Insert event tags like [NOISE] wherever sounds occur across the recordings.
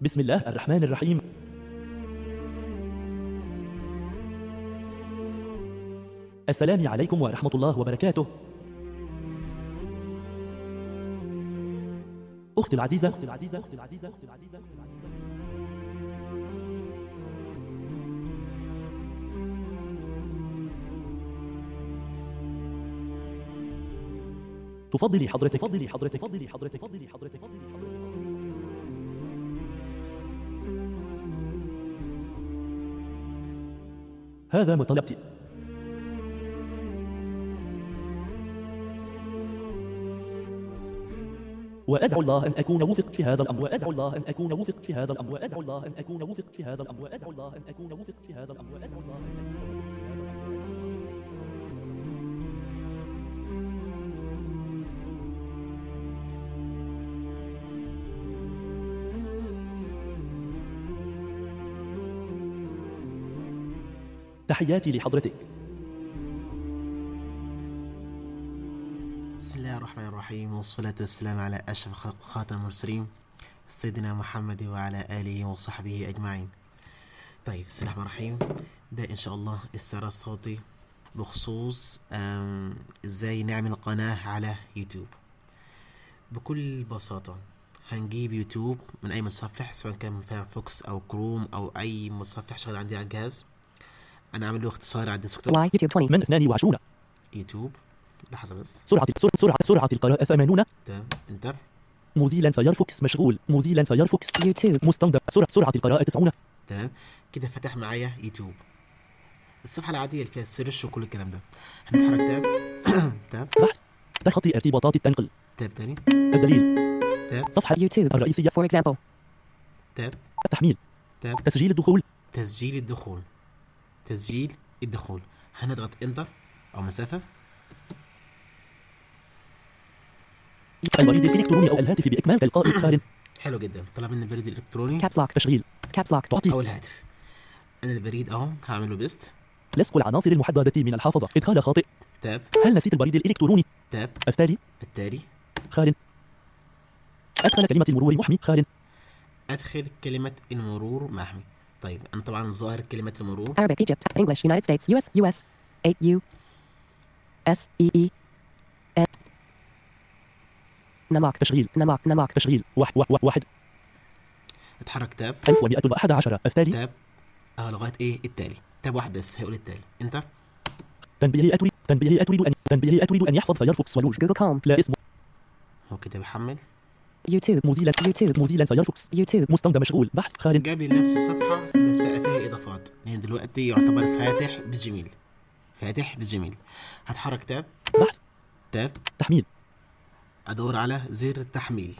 بسم الله الرحمن الرحيم السلام عليكم ورحمة الله وبركاته أختي العزيزة أختي العزيزة أختي العزيزة أختي العزيزة تفضلي حضرتك تفضلي حضرتك تفضلي حضرتك تفضلي حضرتك تفضلي حضرتك هذا مطلبتي وأدعو الله أن أكون وفقت في هذا الأمر. وأدعو الله أن أكون وفقت في هذا الأمر. وأدعو الله أن أكون وفقت في هذا الأمر. وأدعو الله أن أكون وفقت في هذا الأمر. وأدعو الله أن أكون تحياتي لحضرتك. بسم الله الرحمن الرحيم والصلاة والسلام على أشرف خلق خاتم المرسلين سيدنا محمد وعلى آله وصحبه أجمعين. طيب بسم الله الرحمن الرحيم. ده إن شاء الله الشرح الصوتي بخصوص إزاي نعمل قناة على يوتيوب. بكل بساطة هنجيب يوتيوب من أي متصفح سواء كان فايرفوكس أو كروم أو أي متصفح شغال عندي على الجهاز. أنا عامل له اختصار على ال desktop يوتيوب 20 من 22 يوتيوب. لحظة بس. سرعه سرعه سرعه القراءة 80 تمام. enter موزيلا فايرفوكس مشغول. موزيلا فايرفوكس يوتيوب. مستند سرعه سرعة القراءة 90 تمام. كده فتح معايا يوتيوب. الصفحة العادية اللي فيها ال search وكل الكلام ده. هنتحرك. tab tab بحث تخطي ارتباطات التنقل. tab تاني. الدليل. tab صفحة يوتيوب. الرئيسية. for example tab التحميل tab تسجيل الدخول. تسجيل الدخول. تسجيل الدخول. هنضغط enter أو مسافة. البريد الالكتروني أو الهاتف باكمال تلقائي خال حلو جدا. طلب من البريد الالكتروني caps lock تشغيل. caps lock تعطيل أو الهاتف أنا البريد أهو. هعمل له paste لصق العناصر المحددة من الحافظة. إدخال خاطئ. tab. هل نسيت البريد الإلكتروني؟ tab. التالي. التالي. خال. أدخل كلمة المرور محمي خال. أدخل كلمة المرور محمي طيب أنا طبعا ظاهر كلمة المرور. Arabic Egypt English United States US US 8 U S E E N. نماك تشغيل نماك نماك تشغيل. واحد واحد واحد اتحرك تاب. 1111 التالي. تاب. آه لغاية إيه؟ التالي. تاب واحد بس هيقول التالي. إنتر. تنبيهي أتريد تنبيهي أتريد أن تنبيهي أتريد أن يحفظ فيرفوكس ولوج. جوجل كوم. لا اسمه. هو كده بيحمل يوتيوب. موزيلا يوتيوب. موزيلا فايرفوكس يوتيوب. مستخدم مشغول. بحث خال. جاب لي نفس الصفحة بس بقى فيها إضافات. يعني دلوقتي يعتبر فاتح بالجيميل فاتح بالجيميل هتحرك tab. بحث. tab. تحميل. أدور على زر التحميل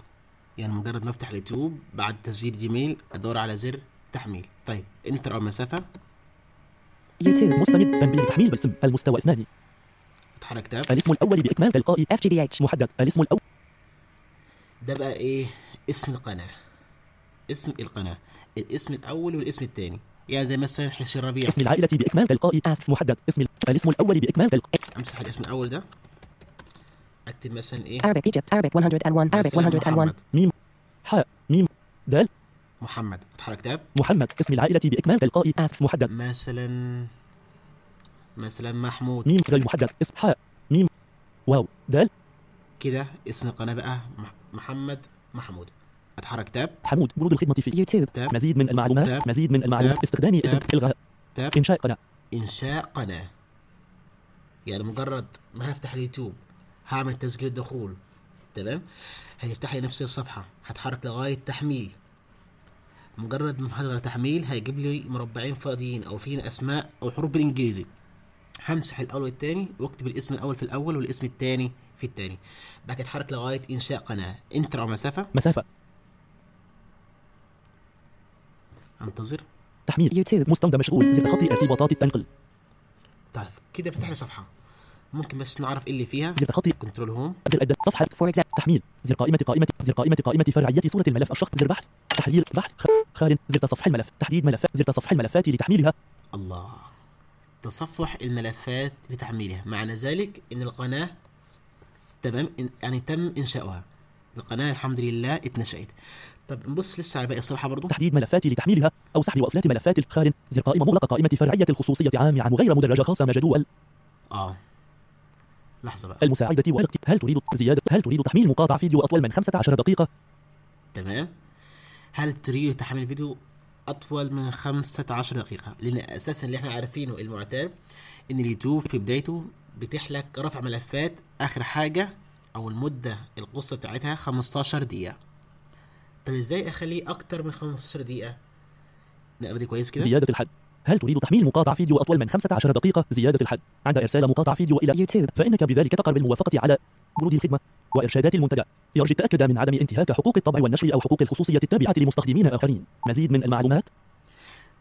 يعني مجرد ما أفتح اليوتيوب بعد تسجيل جيميل أدور على زر تحميل. طيب enter أو مسافة. يوتيوب. مستند تنبيه. تحميل بالاسم. المستوى الثاني أتحرك tab. الاسم الأول بإكمال تلقائي. F G D H محدد. الاسم الأول ده بقى إيه؟ اسم القناة. اسم القناة. الاسم الأول والاسم الثاني. يعني زي مثلا حسين ربيع. اسم العائلة بإكمال تلقائي. آه، محدد. اسم الاسم الأول بإكمال تلقائي. أمسح الاسم الأول ده. أكتب مثلا إيه؟ Arabic Egypt Arabic 101 Arabic 101 ميم. حاء ميم. دال. محمد. اتحرك tab. محمد. اسم العائلة بإكمال تلقائي. آه. محدد. مثلا مثلا محمود. ميم. دال محدد. اسم حاء ميم. واو. دال. كده اسم القناة بقى مح... محمد محمود. أتحرك. tab. حمود. برود الخدمة في يوتيوب. tab. مزيد من المعلومات. tab. مزيد من المعلومات. استخدامي اسم الغاء. tab. إنشاء قناة. إنشاء قناة. يعني مجرد ما هفتح اليوتيوب هعمل تسجيل دخول تمام؟ هيفتح لي نفس الصفحة. هتحرك لغاية تحميل. مجرد ما هضغط تحميل هيجيب لي مربعين فاضيين أو فين أسماء أو حروف بالإنجليزي. همسح الأول والتاني واكتب الاسم الأول في الأول والاسم الثاني في الثاني بعد كده اتحرك لغاية إنشاء قناة. إنتر على مسافة؟ مسافة. أنتظر. تحميل. يوتيوب. مستودع مشغول. زر خط ارتباطات التنقل طيب كده فتح لي صفحة. ممكن بس نعرف إيه اللي فيها؟ زر خطي control home. زر أداة. صفحة. فور تحميل. زر قائمة قائمة زر قائمة قائمة فرعية صورة الملف الشخص زر بحث. تحليل بحث. خال زر تصفح الملف. تحديد ملف. زر تصفح الملفات لتحميلها. الله. تصفح الملفات لتحميلها. معنى ذلك إن القناة تمام يعني تم إنشاؤها. القناة الحمد لله اتنشأت. طب نبص لسه على باقي الصفحة برضه تحديد ملفاتي لتحميلها أو سحب وافلات ملفات الخارن زر قائمة مغلقه قائمه فرعية الخصوصية عام عن غير مدرجة خاصة ما جدول آه. لحظة بقى. المساعدة والقت هل تريد زياده هل تريد تحميل مقاطع فيديو أطول من 15 دقيقة؟ تمام. هل تريد تحميل فيديو أطول من 15 دقيقة؟ لأن أساسا اللي إحنا عارفينه المعتاد إن اليوتيوب في بدايته بتحلك رفع ملفات آخر حاجة أو المدة القصة بتاعتها 15 دقيقة. طب إزاي أخليه أكتر من 15 دقيقة؟ نقرأ دي كويس كده. زيادة الحد. هل تريد تحميل مقاطع فيديو أطول من 15 دقيقة؟ زيادة الحد. عند إرسال مقاطع فيديو إلى يوتيوب. فإنك بذلك تقر بالموافقة على بنود الخدمة وإرشادات المنتجع يرجى التأكد من عدم انتهاك حقوق الطبع والنشر أو حقوق الخصوصية التابعة لمستخدمين آخرين. مزيد من المعلومات؟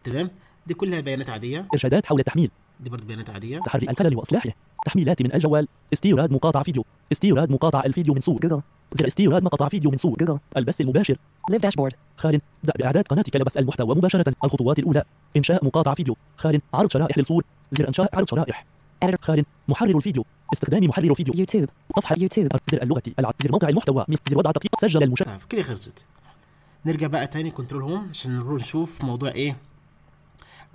تمام. دي كلها بيانات عادية. إرشادات حول التحميل دي برضه بيانات عادية. تحري الخلل وإصلاحه. تحميلات من الجوال. استيراد مقاطع فيديو. استيراد مقاطع الفيديو من صور. جوجل زر استيراد مقطع فيديو من صور. جوجل البث المباشر. live dashboard خال. ابدأ بإعداد قناتك لبث المحتوى مباشرة. الخطوات الأولى. إنشاء مقاطع فيديو. خال. عرض شرائح للصور. زر إنشاء عرض شرائح. خال. محرر الفيديو. استخدام محرر فيديو يوتيوب صفحة يوتيوب زر اللغة. العب. زر موقع المحتوى. زر وضع تطبيق. سجل المشاهد طيب، كده خلصت. نرجع بقى تاني. control home عشان نروح نشوف موضوع إيه.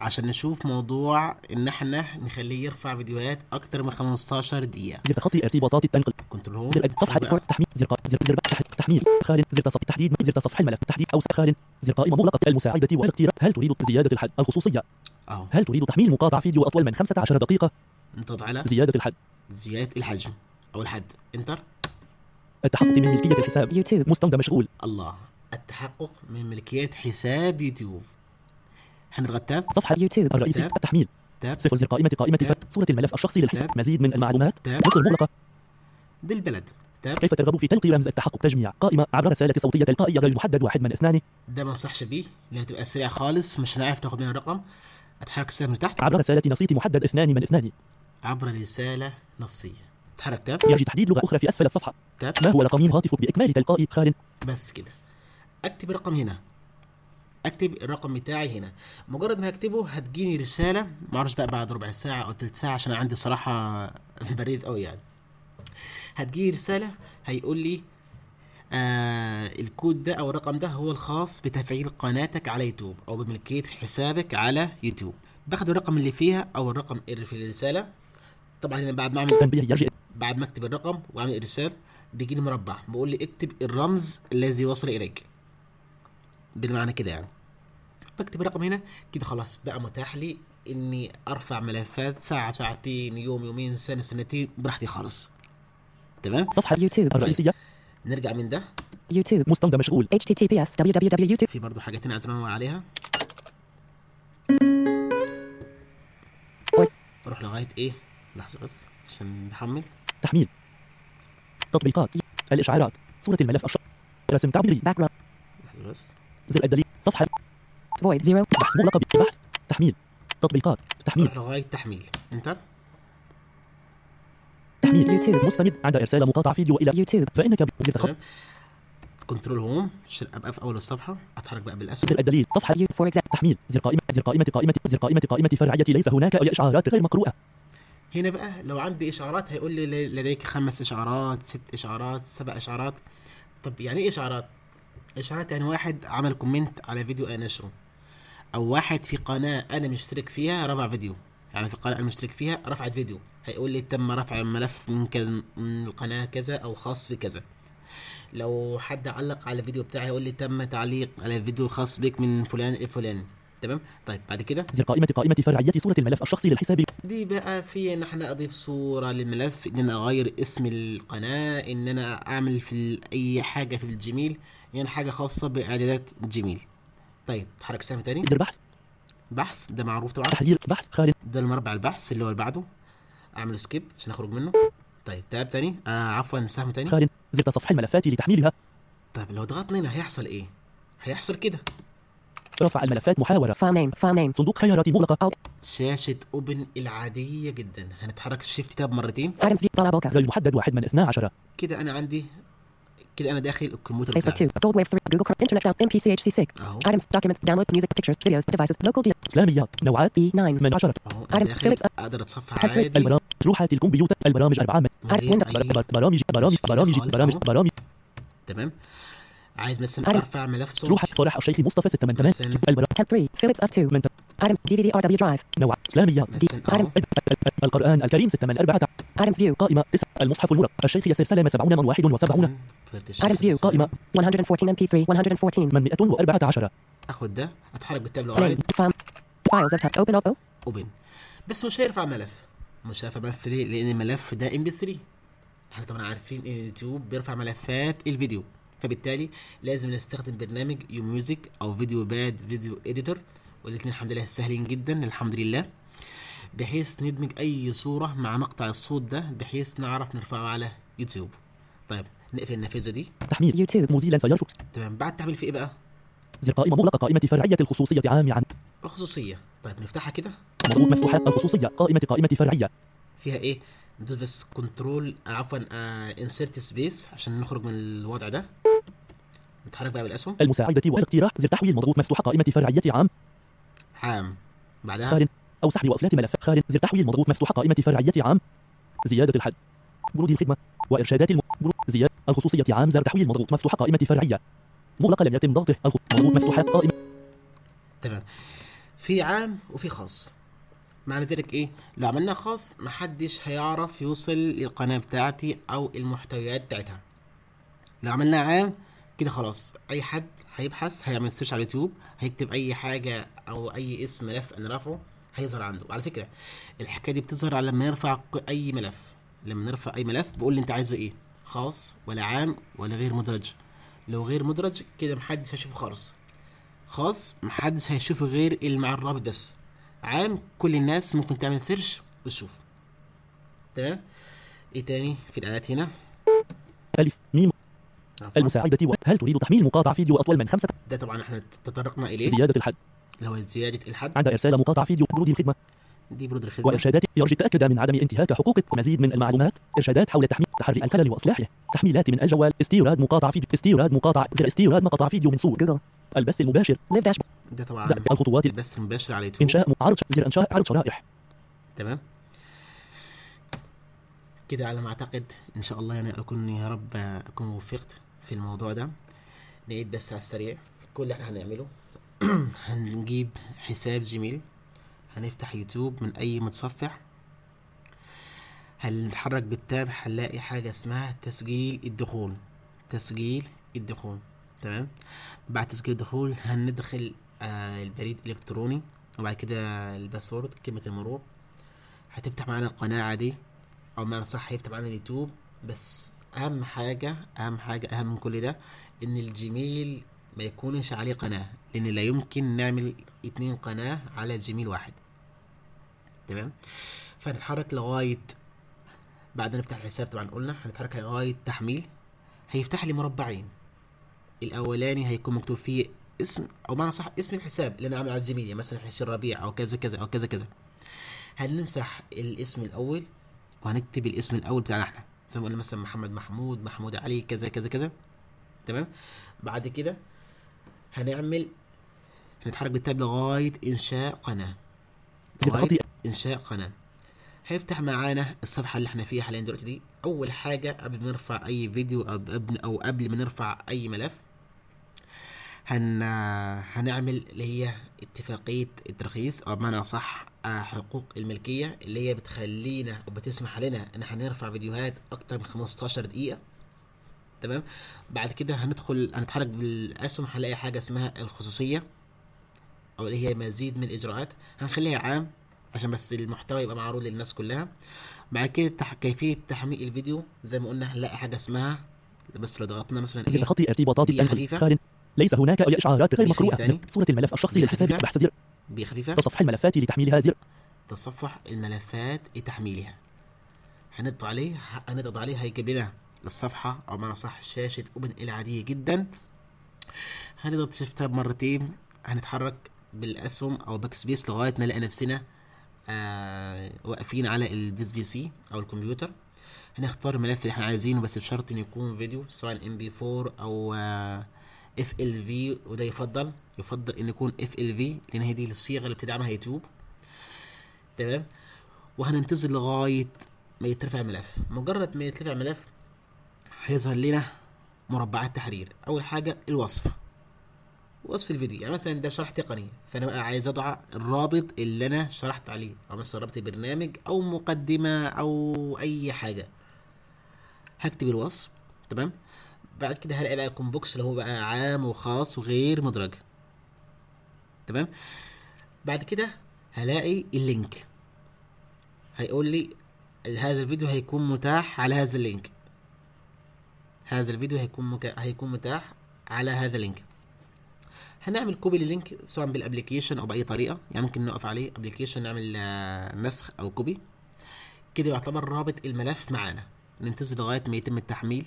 عشان نشوف موضوع إن إحنا نخليه يرفع فيديوهات أكتر من 15 دقيقة. زر خط ارتباطات التنقل كنترول. زر صفحة ريكورد تحميل. زر زر زر تحميل. خال زر تصفيق تحديد زر تصفح الملف. تحديد أو خال. زر قائمة مغلقة. المساعدة والاختيار هل تريد زيادة الحد الخصوصية. أو. هل تريد تحميل مقاطع فيديو أطول من 15 دقيقة؟ نضغط على زيادة الحد زيادة الحجم أو الحد. إنتر. التحقق من ملكية الحساب. يوتيوب. مستند مشغول. الله. التحقق من ملكية حساب يوتيوب. حمد غتاب صفحة يوتيوب الرئيسي تاب. التحميل. تاب. صفر زر قائمة قائمة تاب. صورة الملف الشخصي للحساب تاب. مزيد من المعلومات. تاب. مصر مغلقة دي البلد تاب. كيف ترغب في تلقي رمز التحقق؟ تجميع. قائمة عبر رسالة صوتية تلقائية غير محدد واحد من اثنان. ده ما انصحش بيه. لأنها تبقى سريعة خالص. مش هنعرف تاخد منها رقم أتحرك السهم لتحت عبر رسالة نصيتي محدد اثنان من اثنان. عبر رسالة نصية. أتحرك. تاب. يجي تحديد لغة أخرى في أسفل الصفحة. تاب. ما هو رقم هاتفك بإكمال تلقائي خال؟ بس كده. أكتب رقم هنا. أكتب الرقم بتاعي هنا. مجرد ما هكتبه هتجيني رسالة معرفش بقى بعد ربع ساعة أو تلت ساعة عشان عندي صراحة [LAUGHS] بريد قوي يعني. هتجيني رسالة هيقول لي آه الكود ده أو الرقم ده هو الخاص بتفعيل قناتك على يوتيوب أو بملكية حسابك على يوتيوب. باخد الرقم اللي فيها أو الرقم اللي في الرسالة. طبعا هنا بعد ما اعمل بعد ما أكتب الرقم وأعمل ارسال بيجيني مربع. بيقول لي اكتب الرمز الذي وصل إليك. بالمعنى كده يعني. بكتب الرقم هنا كده خلاص بقى متاح لي إني أرفع ملفات ساعة ساعتين يوم يومين سنة سنتين براحتي خالص. تمام؟ صفحة يوتيوب الرئيسية. نرجع من ده. يوتيوب. مستند مشغول. Https www في برضه حاجة تانية عايز عليها. أروح لغاية إيه؟ لحظة بس عشان نحمل. تحميل. تطبيقات. الإشعارات. صورة الملف. الشخصي رسم تعبيري. لحظة بس. زر الدليل صفحة فويد زيرو بحث مغلقة بحث. تحميل. تطبيقات. تحميل. لغاية تحميل. أنت؟ تحميل. يوتيوب. مستند. عند إرسال مقاطع فيديو إلى. يوتيوب. فإنك بزر تخط كنترول هوم. ابقى في أول الصفحة. أتحرك بقى بالاسود الدليل صفحة. تحميل. زر قائمة. زر قائمة. قائمة. زر قائمة. قائمة. فرعيه ليس هناك أي إشعارات غير مقروءة. هنا بقى لو عندي إشعارات هيقول لي لديك خمس إشعارات ست إشعارات سبع إشعارات. طب يعني إيه إشعارات؟ اشارات يعني واحد عمل comment على فيديو أنا نشره أو واحد في قناة أنا مشترك فيها رفع فيديو. يعني في قناة أنا مشترك فيها رفعت فيديو. هيقول لي تم رفع الملف من كذا من القناة كذا أو خاص بكذا لو حد علق على الفيديو بتاعي هيقول لي تم تعليق على الفيديو الخاص بك من فلان الفلاني تمام؟ طيب بعد كده؟ زر قائمة قائمة فرعية صورة الملف الشخصي للحساب دي بقى في إن إحنا أضيف صورة للملف إن أنا أغير اسم القناة إن أنا أعمل في أي حاجة في ال Gmail. يعني حاجة خاصة بإعدادات Gmail طيب تحرك سهم تاني؟ البحث. بحث؟ ده معروف طبعا. تحديد بحث خارج. ده المربع البحث اللي هو اللي بعده. أعمل escape عشان أخرج منه. طيب tab تاني. آه عفوا سهم تاني. خارج. زرت صفحة الملفات لتحميلها. طيب لو ضغطنا هنا هيحصل إيه؟ هيحصل كده. رفع الملفات محاورة. file name file name صندوق خيارات مغلقة. أو شاشة open العادية جدا. هنتحرك shift tab مرتين. غير محدد واحد من 12 كده أنا عندي كده أنا داخل الكمبيوتر بتاعي. فيسبوك 2 GoldWave 3 جوجل كروم انترنت داون ام بي سي اتش سي 6 items documents download music pictures videos devices local D إسلاميات. نوعات. E 9 من 10 item Philips أقدر أتصفح عادي. البرامج. شروحات الكمبيوتر. البرامج أربعة. برامج. برامج. برامج. برامج. برامج. تمام. عايز مثلا أرفع ملف صوت. شروحات. فرح الشيخ مصطفى 6 من 8 البرامج 3 Philips F 2 من 8 Items DVD RW Drive. نوع. إسلاميات آه. القرآن الكريم 6 من 4 Items View. قائمة 9 المصحف المرق. الشيخ ياسر سلامة 70 من 71 Items View. قائمة 114 MP3 114 من 114 اخد ده؟ أتحرك بال tab اللي ورايا files افتح open open open. بس مش هيرفع ملف. مش هيرفع ملف ليه؟ لأن الملف ده MP 3 إحنا طبعا عارفين إن اليوتيوب بيرفع ملفات الفيديو. فبالتالي لازم نستخدم برنامج You Music أو VideoPad Video Editor والاثنين الحمد لله سهلين جدا الحمد لله. بحيث ندمج أي صورة مع مقطع الصوت ده بحيث نعرف نرفعه على يوتيوب. طيب نقفل النافذه دي. تحميل. YouTube. Mozilla Firefox تمام بعد تعمل في إيه بقى؟ زر قائمه مغلقة قائمة فرعية الخصوصية عام عن الخصوصية. طيب نفتحها كده. مضغوط مفتوحة. الخصوصية قائمة قائمة فرعية. فيها إيه؟ ندوس بس control آه، عفوا آه، insert space عشان نخرج من الوضع ده. نتحرك بقى بالأسهم. المساعدة والاقتراح زر تحويل. مضغوط مفتوحة قائمة فرعية عام. عام. بعدها؟ خارج أو سحب وأفلات ملف. خال زر تحويل مضغوط مفتوح قائمة فرعية عام. زيادة الحد. بنود الخدمة وإرشادات الم... زيادة الخصوصية عام. زر تحويل مضغوط مفتوح قائمة فرعية. مغلقة لم يتم ضغطه. الخ... مضغوط مفتوح قائمة. تمام. في عام وفي خاص. معنى ذلك إيه؟ لو عملنا خاص محدش هيعرف يوصل للقناة بتاعتي أو المحتويات بتاعتها. لو عملنا عام كده خلاص. أي حد هيبحث هيعمل سيرش على اليوتيوب هيكتب أي حاجة أو أي اسم ملف أنا رافعه هيظهر عنده. على فكرة الحكاية دي بتظهر على لما نرفع أي ملف. لما نرفع أي ملف بقول لي أنت عايزه إيه؟ خاص ولا عام ولا غير مدرج. لو غير مدرج كده محدش هيشوفه خالص. خاص محدش هيشوفه غير اللي مع الرابط بس. عام كل الناس ممكن تعمل search وتشوف. تمام؟ إيه تاني في الإعلانات هنا؟ ألف م المساعدة هل تريد تحميل مقاطع فيديو أطول من خمسة؟ ده طبعا إحنا تطرقنا إليه. زيادة الحد. اللي هو زيادة الحد. عند إرسال مقاطع فيديو بنود الخدمة. دي بنود الخدمة. وإرشادات يرجى التأكد من عدم انتهاك حقوقك مزيد من المعلومات. إرشادات حول تحميل تحري الخلل وإصلاحه. تحميلات من الجوال. استيراد مقاطع فيديو استيراد مقاطع زر استيراد مقاطع فيديو من صور. جوجل. البث المباشر. ده طبعا ده الخطوات البث المباشر على يوتيوب. إنشاء عرض زر إنشاء عرض شرائح. تمام. كده على ما أعتقد إن شاء الله يعني أكون يا رب أكون وفقت. في الموضوع ده. نعيد بس على السريع كل اللي إحنا هنعمله. [CLEARS THROAT] هنجيب حساب Gmail. هنفتح يوتيوب من أي متصفح. هنتحرك بال tab هنلاقي حاجة اسمها تسجيل الدخول. تسجيل الدخول. تمام؟ بعد تسجيل الدخول هندخل آه، البريد الإلكتروني. وبعد كده ال password كلمة المرور. هتفتح معانا القناة عادي. أو معنا صح هيفتح معانا اليوتيوب. بس أهم حاجة أهم حاجة أهم من كل ده إن ال Gmail ما يكونش عليه قناة لأن لا يمكن نعمل اتنين قناة على Gmail واحد. تمام؟ فنتحرك لغاية بعد نفتح الحساب طبعا قلنا هنتحرك لغاية تحميل. هيفتح لي مربعين. الأولاني هيكون مكتوب فيه اسم أو معنى صح اسم الحساب اللي أنا عامل على Gmail يعني مثلا حسين ربيع أو كذا كذا أو كذا كذا. هنمسح الاسم الأول وهنكتب الاسم الأول بتاعنا إحنا. زي ما قلنا مثلا محمد محمود محمود علي كذا كذا كذا. تمام؟ بعد كده هنعمل هنتحرك بالتاب لغاية إنشاء قناة. لغاية إنشاء قناة. هيفتح معانا الصفحة اللي إحنا فيها حاليا دلوقتي دي. أول حاجة قبل ما نرفع أي فيديو أو أو قبل ما نرفع أي ملف هن هنعمل اللي هي اتفاقية الترخيص أو بمعنى صح حقوق الملكية اللي هي بتخلينا وبتسمح لنا إن إحنا نرفع فيديوهات أكتر من 15 دقيقة. تمام؟ بعد كده هندخل هنتحرك بالأسهم هنلاقي حاجة اسمها الخصوصية أو اللي هي مزيد من الإجراءات. هنخليها عام عشان بس المحتوى يبقى معروض للناس كلها. بعد كده تح... كيفية تحميل الفيديو. زي ما قلنا هنلاقي حاجة اسمها بس لو ضغطنا مثلا إيه؟ خطي ارتباطات التنفيذ ليس هناك إشعارات غير مقروءه صورة الملف الشخصي للحساب بحث بخفيفة تصفح الملفات لتحميلها زر تصفح الملفات لتحميلها. هنضغط عليه هنضغط عليه هيجيب لنا الصفحة أو بمعنى صح شاشة open العادية جدا. هنضغط shift tab مرتين هنتحرك بالأسهم أو backspace لغاية ما نلاقي نفسنا آه واقفين على ال This PC أو الكمبيوتر. هنختار الملف اللي إحنا عايزينه بس بشرط إن يكون فيديو سواء MP 4 أو FLV وده يفضل. يفضل انه يكون FLV لأن هي دي الصيغة اللي بتدعمها يوتيوب. تمام؟ وهننتظر لغاية ما يترفع ملف. مجرد ما يترفع ملف هيظهر لنا مربعات تحرير. أول حاجة الوصف. وصف الفيديو. يعني مثلا ده شرح تقني فأنا بقى عايز أضع الرابط اللي أنا شرحت عليه أو مثلا رابط البرنامج أو مقدمة أو أي حاجة. هكتب الوصف. تمام؟ بعد كده هلاقي بقى الكومبوكس اللي هو بقى عام وخاص وغير مدرج. تمام؟ بعد كده هلاقي ال link. هيقول لي هذا الفيديو هيكون متاح على هذا ال link. هذا الفيديو هيكون مك... هيكون متاح على هذا ال link. هنعمل copy لل link سواء بال application أو بأي طريقة. يعني ممكن نقف عليه application نعمل آه، نسخ أو copy كده يعتبر رابط الملف معانا. ننتظر لغاية ما يتم التحميل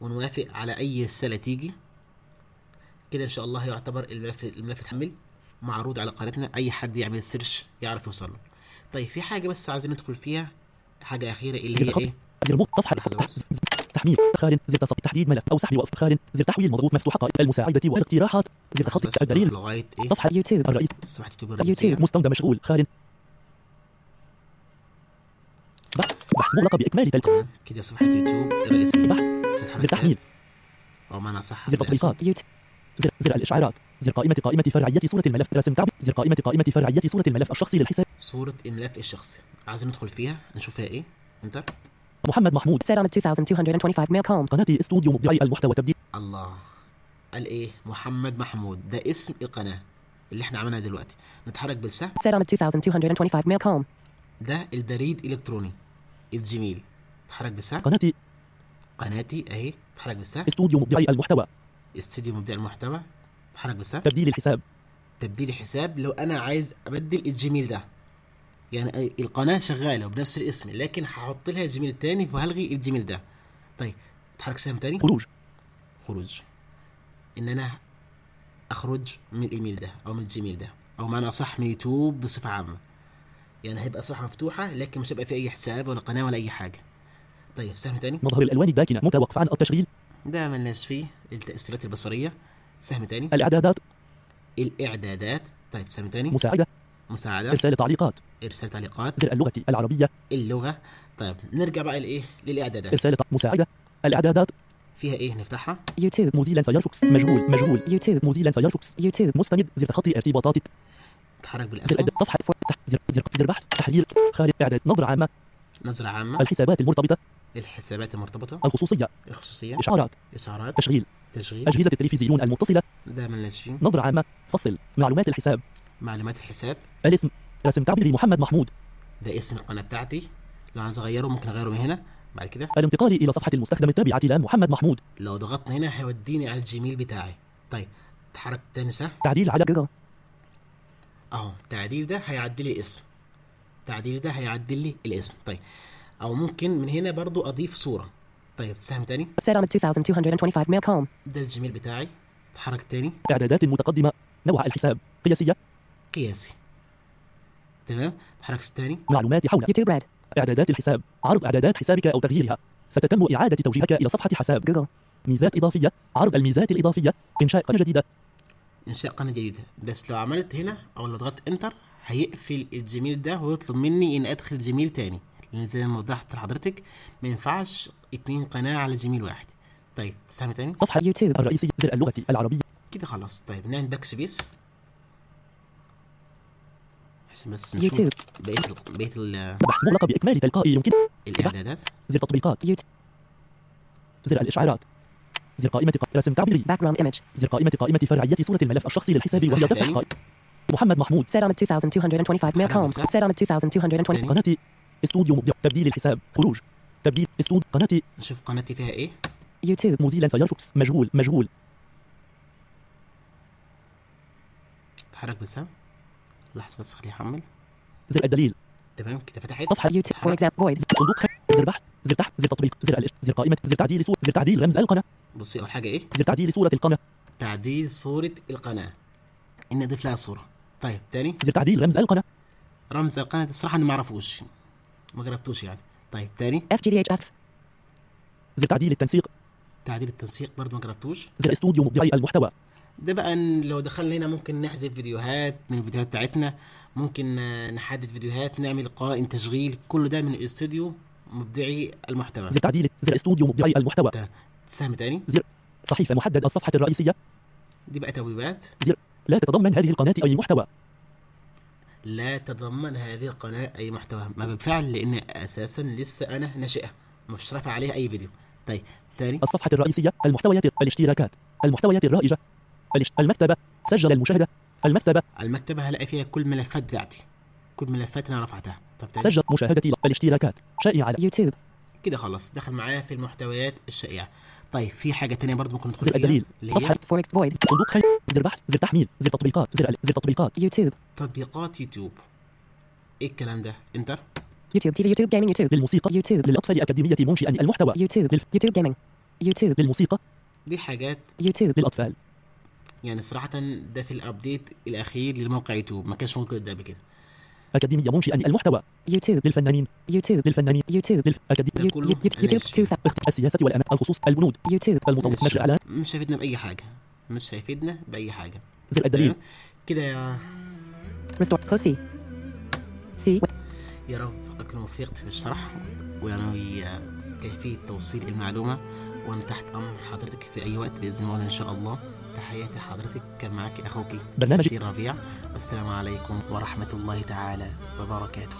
ونوافق على أي رسالة تيجي. كده إن شاء الله يعتبر الملف الملف اتحمل. معروض على قناتنا أي حد يعمل search يعرف يوصل له طيب في حاجة بس عايزين ندخل فيها؟ حاجة أخيرة اللي هي إيه؟ ريموت صفحة تحميل ادخال زر تصفي تحديد ملف أو سحب وقف وادخال زر تحويل مضغوط مفتوح المساعدة والاقتراحات زر خط الدليل لغاية إيه؟ صفحة يوتيوب. الرئيس. صفحة YouTube YouTube. مستند مشغول خال. بحث بحث مغلقه بإكمال تلك. كده صفحة يوتيوب الرئيسية. بحث. زر تحميل. أو معنى صح زر تطبيقات. يوتيوب. زر زر الإشعارات. زر قائمة قائمة فرعية صورة الملف. رسم كعب زر قائمة قائمة فرعية صورة الملف الشخصي للحساب. صورة الملف الشخصي. عايزين ندخل فيها؟ نشوف فيها إيه؟ أنت؟ محمد محمود. سيد on 2225 mail com قناتي استوديو مبدعي المحتوى تبديل. الله. قال إيه؟ محمد محمود. ده اسم القناة اللي إحنا عملناها دلوقتي. نتحرك بالسهم. سيد 2225 ده البريد الالكتروني الجيميل. نتحرك بالسهم. قناتي. قناتي أهي. نتحرك بالسهم. استوديو مبدعي المحتوى. استديو مبدع المحتوى. اتحرك بس تبديل الحساب. تبديل حساب لو أنا عايز أبدل الجيميل ده. يعني القناة شغالة وبنفس الاسم لكن هحط لها جيميل تاني فهلغي الجيميل ده. طيب اتحرك سهم تاني. خروج. خروج. إن أنا أخرج من الإيميل ده أو من الجيميل ده. أو بمعنى أصح من يوتيوب بصفة عامة. يعني هيبقى صفحه مفتوحة لكن مش هيبقى في أي حساب ولا قناة ولا أي حاجة. طيب سهم تاني. مظهر الألوان الداكنه متوقف عن التشغيل ده ملناش فيه التأثيرات البصرية. سهم تاني. الإعدادات. الإعدادات. طيب سهم تاني. مساعدة. مساعدة. إرسال تعليقات. إرسال تعليقات. زر اللغة العربية. اللغة. طيب نرجع بقى لإيه؟ للإعدادات. إرسال مساعدة. الإعدادات. فيها إيه؟ نفتحها. يوتيوب. موزيلا فايرفوكس مجهول. مجهول. يوتيوب. موزيلا فايرفوكس يوتيوب. مستند. زر تخطي ارتباطات. تحرك بالاسفل صفحة. زر زر زر بحث. تحليل. خارج. إعداد. نظرة عامة. نظرة عامة. الحسابات المرتبطة. الحسابات المرتبطة الخصوصية الخصوصية؟ إشعارات إشعارات؟ تشغيل تشغيل؟ أجهزة التلفزيون المتصلة ده ملناش فيه نظرة عامة فصل معلومات الحساب. معلومات الحساب؟ الاسم رسم تعبيري محمد محمود. ده اسم القناة بتاعتي. لو عايز أغيره ممكن أغيره من هنا. بعد كده؟ الانتقال إلى صفحة المستخدم التابعة لمحمد محمود. لو ضغطنا هنا هيوديني على الجيميل بتاعي. طيب اتحرك تاني سهم تعديل على جوجل. أهو التعديل ده هيعدل لي اسم. التعديل ده هيعدل لي الاسم. طيب أو ممكن من هنا برضو أضيف صورة. طيب سهم تاني. Set on 2225 ده الجيميل بتاعي. اتحرك تاني. إعدادات متقدمة. نوع الحساب. قياسية. قياسي. تمام؟ اتحرك تاني. معلومات حول. يوتيوب ريد إعدادات الحساب. عرض إعدادات حسابك أو تغييرها. ستتم إعادة توجيهك إلى صفحة حساب. جوجل ميزات إضافية. عرض الميزات الإضافية. إنشاء قناة جديدة. إنشاء قناة جديدة. بس لو عملت هنا أو لو ضغطت enter هيقفل الجيميل ده ويطلب مني ان أدخل جيميل تاني. يعني زي ما وضحت لحضرتك ما ينفعش اتنين قناة على جيميل واحد. طيب سهم تاني؟ صفحة يوتيوب الرئيسية زر اللغة العربية. كده خلاص. طيب نعمل backspace عشان بس نشوف يوتيوب. بقية ال... بقية ال... بحث مغلقه باكمال تلقائي يمكن. الإعدادات. زر تطبيقات يوتيوب. زر الإشعارات. زر قائمة رسم تعبيري. Background image. زر قائمة قائمة فرعية صورة الملف الشخصي للحساب وهي تفتح محمد محمود. Set on 2225 ميركوم home. set on 2220 قناتي. استوديو مبدع. تبديل الحساب. خروج. تبديل استود قناتي. نشوف قناتي فيها إيه؟ يوتيوب. موزيلا فايرفوكس. مشغول. مشغول. اتحرك بس لحظة بس خليه يحمل. زر الدليل. تمام كده فتح صفحة. يوتيوب. for example فويد صندوق. زر بحث زر تحت. زر تطبيق. زر الاشت زر قائمة. زر تعديل صورة. زر تعديل رمز القناة. بصي أول حاجة إيه؟ زر تعديل صورة القناة. تعديل صورة القناة. إن أضيف لها صورة. طيب تاني؟ زر تعديل رمز القناة. رمز القناة. الصراحه أنا ما أعرفوش. ما جربتوش يعني. طيب تاني؟ f g d h f زر تعديل التنسيق. تعديل التنسيق برضه ما جربتوش زر استوديو مبدعي المحتوى. ده بقى لو دخلنا هنا ممكن نحذف فيديوهات من الفيديوهات بتاعتنا ممكن نحدد فيديوهات نعمل قائم تشغيل كل ده من استوديو مبدعي المحتوى. زر تعديل زر استوديو مبدعي المحتوى. تسهم تاني؟ زر صحيفة محدد الصفحة الرئيسية. دي بقى تبويبات زر لا تتضمن هذه القناة أي محتوى. لا تضمن هذه القناة أي محتوى ما بالفعل لأن أساسا لسه أنا ناشئة ما فيش رافع عليها أي فيديو. طيب تاني. الصفحة الرئيسية المحتويات الاشتراكات. المحتويات الرائجة. المكتبة. سجل المشاهدة. المكتبة. المكتبة هلاقي فيها كل ملفات بتاعتي كل ملفات أنا رفعتها. طب تاني. سجل مشاهدتي. الاشتراكات. شائعة. على يوتيوب. كده خلاص دخل معايا في المحتويات الشائعة. طيب في حاجة تانية برضو ممكن ندخل فيها؟ الدليل صفحة فوركس فويد صندوق خير زر بحث زر تحميل زر تطبيقات زر زر تطبيقات. يوتيوب. تطبيقات يوتيوب. إيه الكلام ده؟ enter يوتيوب تي في يوتيوب جيمنج يوتيوب. للموسيقى يوتيوب. للأطفال اكاديميه منشئ المحتوى. يوتيوب للف... يوتيوب جيمنج يوتيوب. للموسيقى. دي حاجات يوتيوب. للأطفال. يعني صراحة ده في ال update الأخير للموقع يوتيوب. ما كانش موجود قبل كده. أكاديمية منشئ المحتوى. يوتيوب. للفنانين. يوتيوب. للفنانين. يوتيوب. للأكاديمية. يوتيوب. يوتيوب. السياسة والأنا الخصوص البنود. يوتيوب. المطور نشر إعلان مش شافتنا بأي حاجة. مش هيفيدنا بأي حاجة. زي الدليل كده يا مستر كوسي سي. يا رب اكون وفقت في الشرح ويعني كيفية توصيل المعلومة وأنا تحت أمر حضرتك في أي وقت بإذن الله إن شاء الله. تحياتي حضرتك كان معك أخوك. برنامج. ربيع. والسلام عليكم ورحمة الله تعالى وبركاته.